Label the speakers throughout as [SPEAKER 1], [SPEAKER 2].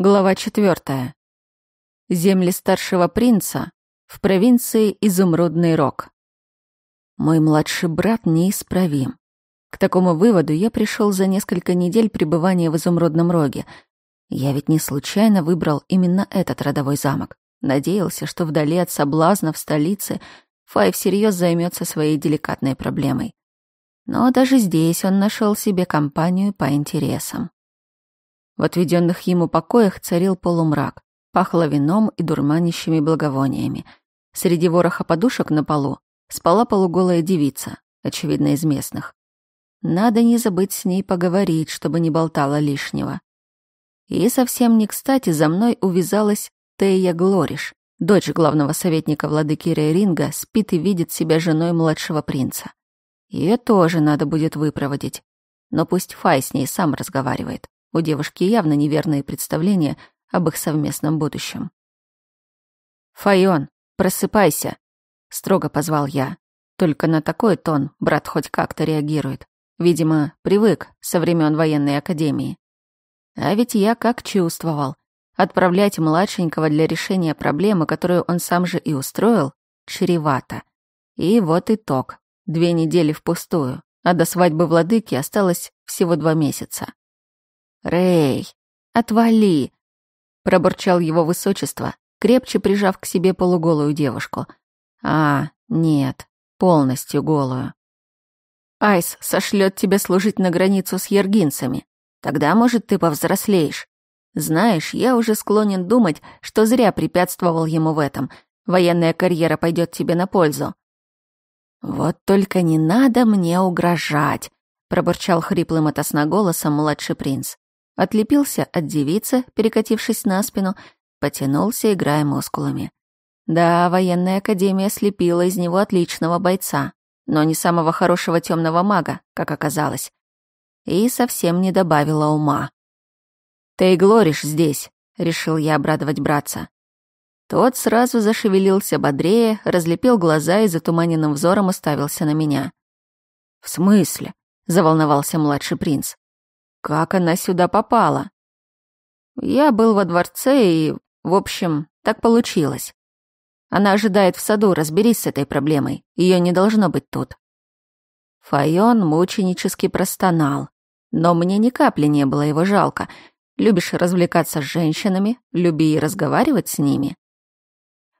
[SPEAKER 1] Глава 4. Земли старшего принца в провинции Изумрудный Рог. Мой младший брат неисправим. К такому выводу я пришел за несколько недель пребывания в Изумрудном Роге. Я ведь не случайно выбрал именно этот родовой замок. Надеялся, что вдали от соблазна в столице Фай всерьез займется своей деликатной проблемой. Но даже здесь он нашел себе компанию по интересам. В отведенных ему покоях царил полумрак, пахло вином и дурманящими благовониями. Среди вороха подушек на полу спала полуголая девица, очевидно, из местных. Надо не забыть с ней поговорить, чтобы не болтала лишнего. И совсем не кстати за мной увязалась Тея Глориш, дочь главного советника владыки Рейринга, спит и видит себя женой младшего принца. Ее тоже надо будет выпроводить. Но пусть Фай с ней сам разговаривает. У девушки явно неверные представления об их совместном будущем. «Файон, просыпайся!» — строго позвал я. Только на такой тон брат хоть как-то реагирует. Видимо, привык со времен военной академии. А ведь я как чувствовал. Отправлять младшенького для решения проблемы, которую он сам же и устроил, чревато. И вот итог. Две недели впустую, а до свадьбы владыки осталось всего два месяца. Рэй, отвали!» — пробурчал его высочество, крепче прижав к себе полуголую девушку. «А, нет, полностью голую. Айс сошлет тебя служить на границу с ергинцами. Тогда, может, ты повзрослеешь. Знаешь, я уже склонен думать, что зря препятствовал ему в этом. Военная карьера пойдет тебе на пользу». «Вот только не надо мне угрожать», — пробурчал хриплым от голосом младший принц отлепился от девицы, перекатившись на спину, потянулся, играя мускулами. Да, военная академия слепила из него отличного бойца, но не самого хорошего темного мага, как оказалось. И совсем не добавила ума. «Ты и глоришь здесь», — решил я обрадовать братца. Тот сразу зашевелился бодрее, разлепил глаза и затуманенным взором уставился на меня. «В смысле?» — заволновался младший принц. Как она сюда попала? Я был во дворце и, в общем, так получилось. Она ожидает в саду, разберись с этой проблемой. Ее не должно быть тут. Файон мученически простонал. Но мне ни капли не было его жалко. Любишь развлекаться с женщинами, люби и разговаривать с ними.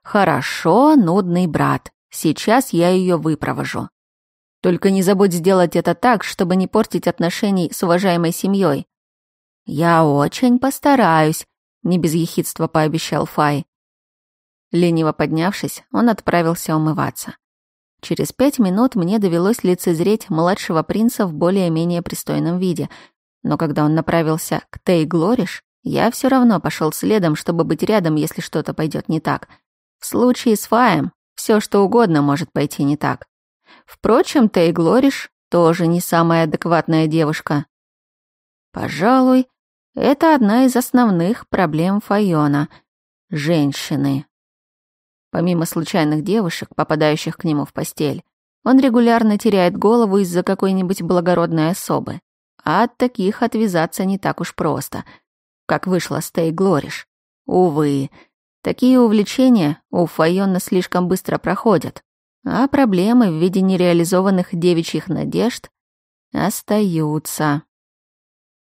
[SPEAKER 1] Хорошо, нудный брат. Сейчас я ее выпровожу. Только не забудь сделать это так, чтобы не портить отношений с уважаемой семьей». «Я очень постараюсь», — не без ехидства пообещал Фай. Лениво поднявшись, он отправился умываться. Через пять минут мне довелось лицезреть младшего принца в более-менее пристойном виде, но когда он направился к Тей Глориш, я все равно пошел следом, чтобы быть рядом, если что-то пойдет не так. В случае с Фаем все что угодно может пойти не так. Впрочем, ты Глориш тоже не самая адекватная девушка. Пожалуй, это одна из основных проблем Файона — женщины. Помимо случайных девушек, попадающих к нему в постель, он регулярно теряет голову из-за какой-нибудь благородной особы. А от таких отвязаться не так уж просто, как вышла с Тей Глориш. Увы, такие увлечения у Файона слишком быстро проходят а проблемы в виде нереализованных девичьих надежд остаются.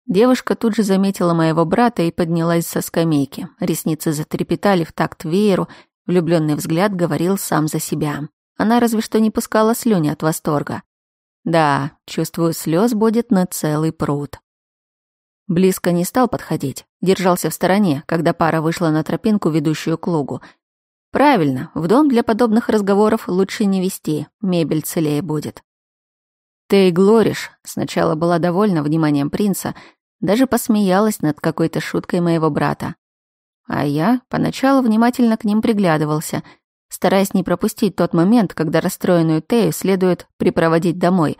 [SPEAKER 1] Девушка тут же заметила моего брата и поднялась со скамейки. Ресницы затрепетали в такт вееру, влюбленный взгляд говорил сам за себя. Она разве что не пускала слюни от восторга. Да, чувствую, слез будет на целый пруд. Близко не стал подходить, держался в стороне, когда пара вышла на тропинку, ведущую к лугу — Правильно, в дом для подобных разговоров лучше не вести, мебель целее будет. Ты Глориш сначала была довольна вниманием принца, даже посмеялась над какой-то шуткой моего брата. А я поначалу внимательно к ним приглядывался, стараясь не пропустить тот момент, когда расстроенную Тею следует припроводить домой.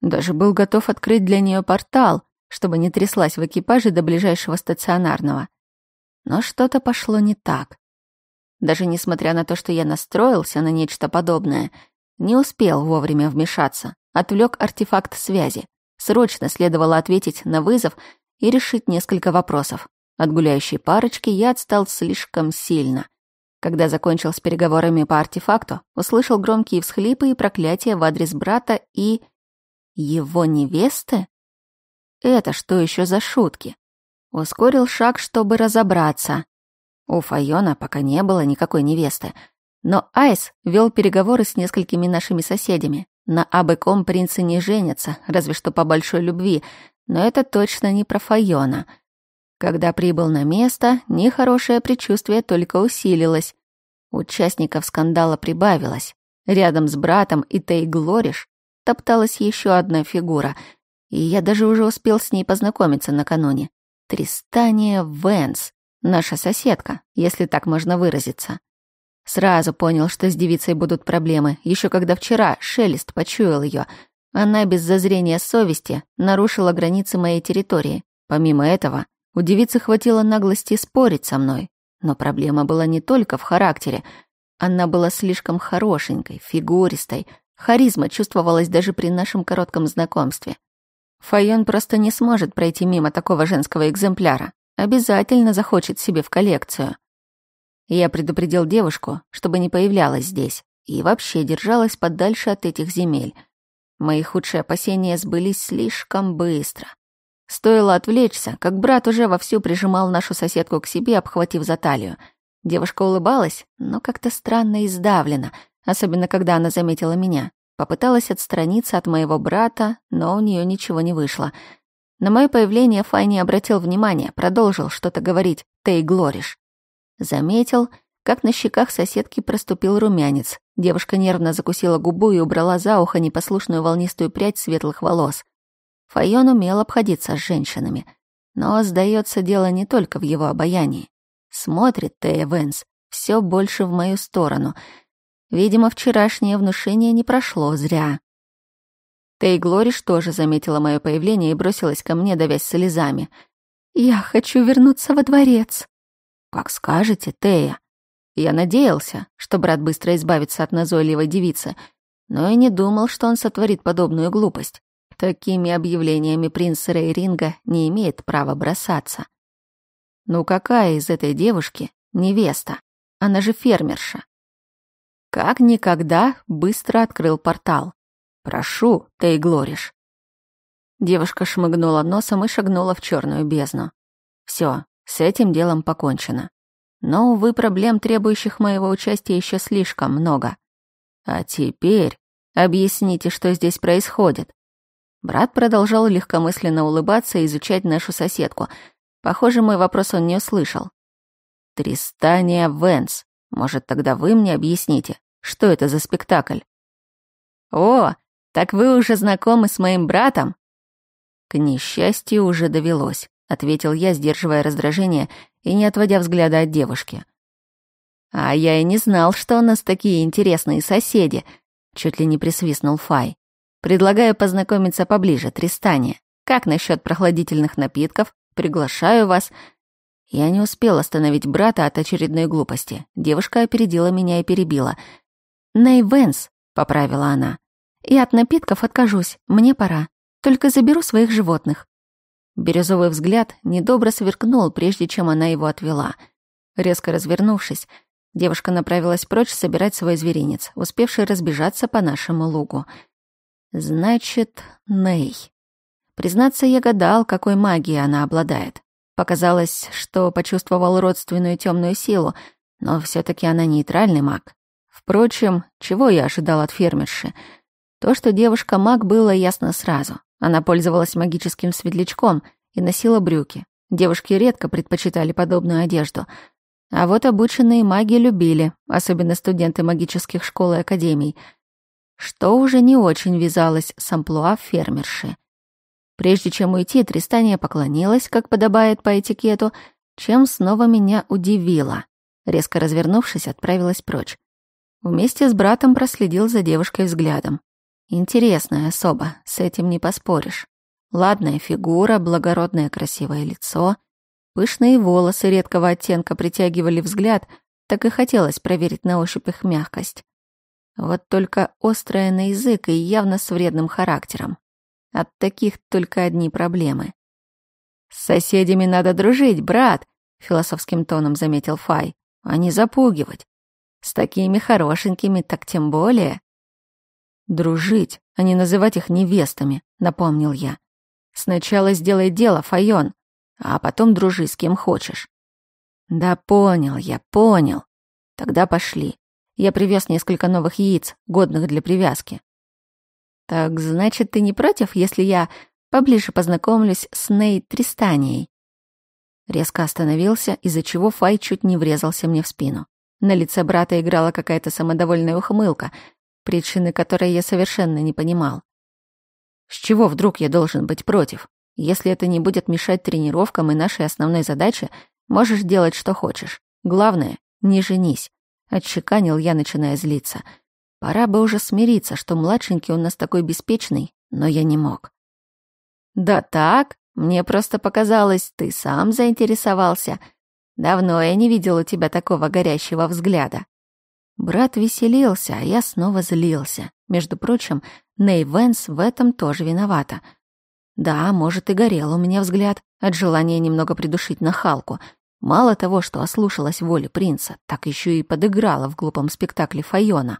[SPEAKER 1] Даже был готов открыть для нее портал, чтобы не тряслась в экипаже до ближайшего стационарного. Но что-то пошло не так. Даже несмотря на то, что я настроился на нечто подобное, не успел вовремя вмешаться. Отвлек артефакт связи. Срочно следовало ответить на вызов и решить несколько вопросов. От гуляющей парочки я отстал слишком сильно. Когда закончил с переговорами по артефакту, услышал громкие всхлипы и проклятия в адрес брата и... его невесты? Это что еще за шутки? Ускорил шаг, чтобы разобраться. У Файона пока не было никакой невесты, но Айс вел переговоры с несколькими нашими соседями. На Абыком принцы не женятся, разве что по большой любви, но это точно не про Файона. Когда прибыл на место, нехорошее предчувствие только усилилось. Участников скандала прибавилось. Рядом с братом и Тей Глориш топталась еще одна фигура, и я даже уже успел с ней познакомиться накануне. Тристания Вэнс. Наша соседка, если так можно выразиться. Сразу понял, что с девицей будут проблемы, еще когда вчера Шелест почуял ее. Она без зазрения совести нарушила границы моей территории. Помимо этого, у девицы хватило наглости спорить со мной. Но проблема была не только в характере. Она была слишком хорошенькой, фигуристой. Харизма чувствовалась даже при нашем коротком знакомстве. Файон просто не сможет пройти мимо такого женского экземпляра. Обязательно захочет себе в коллекцию. Я предупредил девушку, чтобы не появлялась здесь и вообще держалась подальше от этих земель. Мои худшие опасения сбылись слишком быстро. Стоило отвлечься, как брат уже вовсю прижимал нашу соседку к себе, обхватив за талию. Девушка улыбалась, но как-то странно и сдавленно, особенно когда она заметила меня. Попыталась отстраниться от моего брата, но у нее ничего не вышло — на мое появление Фай не обратил внимания, продолжил что-то говорить «ты и. Заметил, как на щеках соседки проступил румянец. Девушка нервно закусила губу и убрала за ухо непослушную волнистую прядь светлых волос. Файон умел обходиться с женщинами. Но, сдается дело не только в его обаянии. Смотрит Тея Вэнс все больше в мою сторону. Видимо, вчерашнее внушение не прошло зря. Тейглориш тоже заметила мое появление и бросилась ко мне, давясь слезами. «Я хочу вернуться во дворец». «Как скажете, Тея». Я надеялся, что брат быстро избавится от назойливой девицы, но и не думал, что он сотворит подобную глупость. Такими объявлениями принц Рейринга не имеет права бросаться. Ну какая из этой девушки невеста? Она же фермерша. Как никогда быстро открыл портал. «Прошу, ты и Глориш». Девушка шмыгнула носом и шагнула в черную бездну. Все, с этим делом покончено. Но, увы, проблем, требующих моего участия, еще слишком много. А теперь объясните, что здесь происходит. Брат продолжал легкомысленно улыбаться и изучать нашу соседку. Похоже, мой вопрос он не услышал. «Тристания Венс, может, тогда вы мне объясните, что это за спектакль?» «О, так вы уже знакомы с моим братом?» «К несчастью, уже довелось», — ответил я, сдерживая раздражение и не отводя взгляда от девушки. «А я и не знал, что у нас такие интересные соседи», — чуть ли не присвистнул Фай. «Предлагаю познакомиться поближе, Тристане. Как насчет прохладительных напитков? Приглашаю вас». Я не успел остановить брата от очередной глупости. Девушка опередила меня и перебила. «Нейвенс», — поправила она. И от напитков откажусь, мне пора. Только заберу своих животных». Бирюзовый взгляд недобро сверкнул, прежде чем она его отвела. Резко развернувшись, девушка направилась прочь собирать свой зверинец, успевший разбежаться по нашему лугу. «Значит, Ней». Признаться, я гадал, какой магией она обладает. Показалось, что почувствовал родственную темную силу, но все таки она нейтральный маг. Впрочем, чего я ожидал от фермерши — то, что девушка-маг, было ясно сразу. Она пользовалась магическим светлячком и носила брюки. Девушки редко предпочитали подобную одежду. А вот обученные маги любили, особенно студенты магических школ и академий, что уже не очень вязалось с амплуа фермерши. Прежде чем уйти, Тристания поклонилась, как подобает по этикету, чем снова меня удивило. Резко развернувшись, отправилась прочь. Вместе с братом проследил за девушкой взглядом. Интересная особа, с этим не поспоришь. Ладная фигура, благородное красивое лицо. Пышные волосы редкого оттенка притягивали взгляд, так и хотелось проверить на ощупь их мягкость. Вот только острая на язык и явно с вредным характером. От таких только одни проблемы. «С соседями надо дружить, брат!» — философским тоном заметил Фай. «А не запугивать. С такими хорошенькими так тем более». «Дружить, а не называть их невестами», — напомнил я. «Сначала сделай дело, Файон, а потом дружи с кем хочешь». «Да понял я, понял. Тогда пошли. Я привез несколько новых яиц, годных для привязки». «Так, значит, ты не против, если я поближе познакомлюсь с Ней Тристанией?» Резко остановился, из-за чего Фай чуть не врезался мне в спину. На лице брата играла какая-то самодовольная ухмылка, причины которой я совершенно не понимал. С чего вдруг я должен быть против? Если это не будет мешать тренировкам и нашей основной задаче, можешь делать, что хочешь. Главное, не женись. Отчеканил я, начиная злиться. Пора бы уже смириться, что младшенький у нас такой беспечный, но я не мог. Да так, мне просто показалось, ты сам заинтересовался. Давно я не видела тебя такого горящего взгляда. Брат веселился, а я снова злился. Между прочим, Ней Венс в этом тоже виновата. Да, может, и горел у меня взгляд от желания немного придушить нахалку. Мало того, что ослушалась воли принца, так еще и подыграла в глупом спектакле Файона.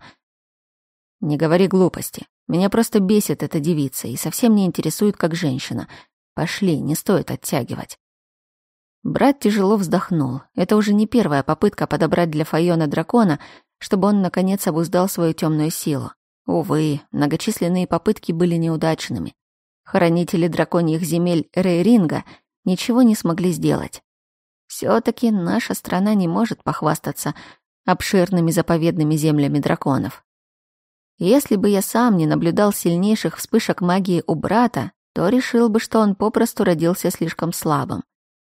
[SPEAKER 1] «Не говори глупости. Меня просто бесит эта девица и совсем не интересует как женщина. Пошли, не стоит оттягивать». Брат тяжело вздохнул. Это уже не первая попытка подобрать для Файона дракона — чтобы он, наконец, обуздал свою темную силу. Увы, многочисленные попытки были неудачными. Хранители драконьих земель Рейринга ничего не смогли сделать. Все-таки наша страна не может похвастаться обширными заповедными землями драконов. Если бы я сам не наблюдал сильнейших вспышек магии у брата, то решил бы, что он попросту родился слишком слабым.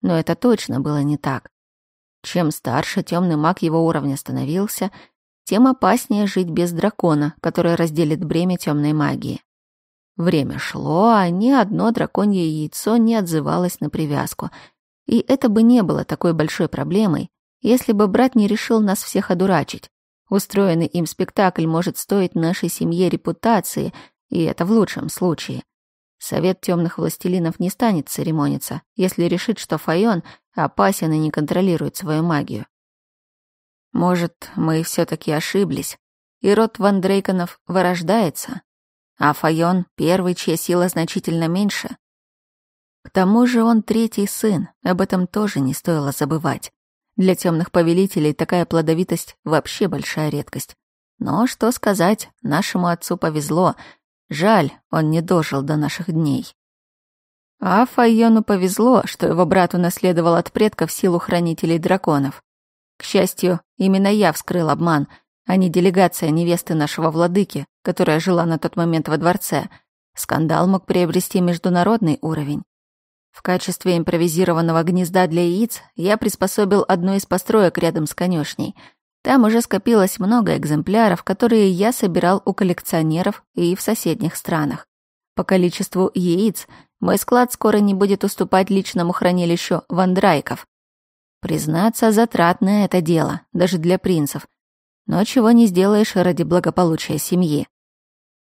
[SPEAKER 1] Но это точно было не так. Чем старше темный маг его уровня становился — тем опаснее жить без дракона, который разделит бремя темной магии. Время шло, а ни одно драконье яйцо не отзывалось на привязку. И это бы не было такой большой проблемой, если бы брат не решил нас всех одурачить. Устроенный им спектакль может стоить нашей семье репутации, и это в лучшем случае. Совет темных властелинов не станет церемониться, если решит, что Файон опасен и не контролирует свою магию. Может, мы все-таки ошиблись, и род Ван Дрейконов вырождается, а Файон — первый, чья сила значительно меньше. К тому же он третий сын, об этом тоже не стоило забывать. Для темных повелителей такая плодовитость вообще большая редкость. Но что сказать, нашему отцу повезло. Жаль, он не дожил до наших дней. А Файону повезло, что его брат унаследовал от предков силу хранителей драконов. К счастью, именно я вскрыл обман, а не делегация невесты нашего владыки, которая жила на тот момент во дворце. Скандал мог приобрести международный уровень. В качестве импровизированного гнезда для яиц я приспособил одну из построек рядом с конюшней. Там уже скопилось много экземпляров, которые я собирал у коллекционеров и в соседних странах. По количеству яиц мой склад скоро не будет уступать личному хранилищу вандрайков, Признаться, затратное это дело, даже для принцев. Но чего не сделаешь ради благополучия семьи.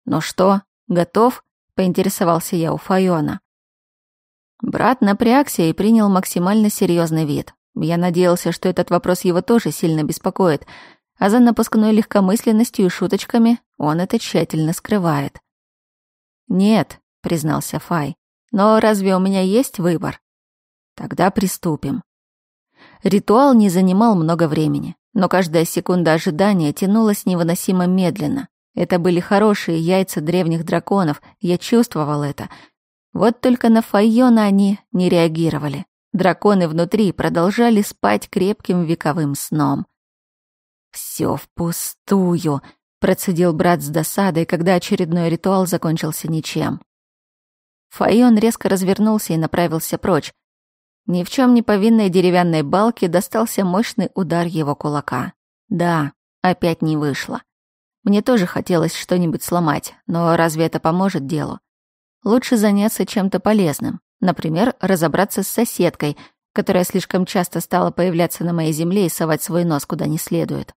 [SPEAKER 1] «Ну что, готов?» — поинтересовался я у Файона. Брат напрягся и принял максимально серьезный вид. Я надеялся, что этот вопрос его тоже сильно беспокоит, а за напускной легкомысленностью и шуточками он это тщательно скрывает. «Нет», — признался Фай, — «но разве у меня есть выбор?» «Тогда приступим». Ритуал не занимал много времени, но каждая секунда ожидания тянулась невыносимо медленно. Это были хорошие яйца древних драконов, я чувствовал это. Вот только на Файона они не реагировали. Драконы внутри продолжали спать крепким вековым сном. «Все впустую», — процедил брат с досадой, когда очередной ритуал закончился ничем. Файон резко развернулся и направился прочь. Ни в чем не повинной деревянной балке достался мощный удар его кулака. Да, опять не вышло. Мне тоже хотелось что-нибудь сломать, но разве это поможет делу? Лучше заняться чем-то полезным. Например, разобраться с соседкой, которая слишком часто стала появляться на моей земле и совать свой нос куда не следует.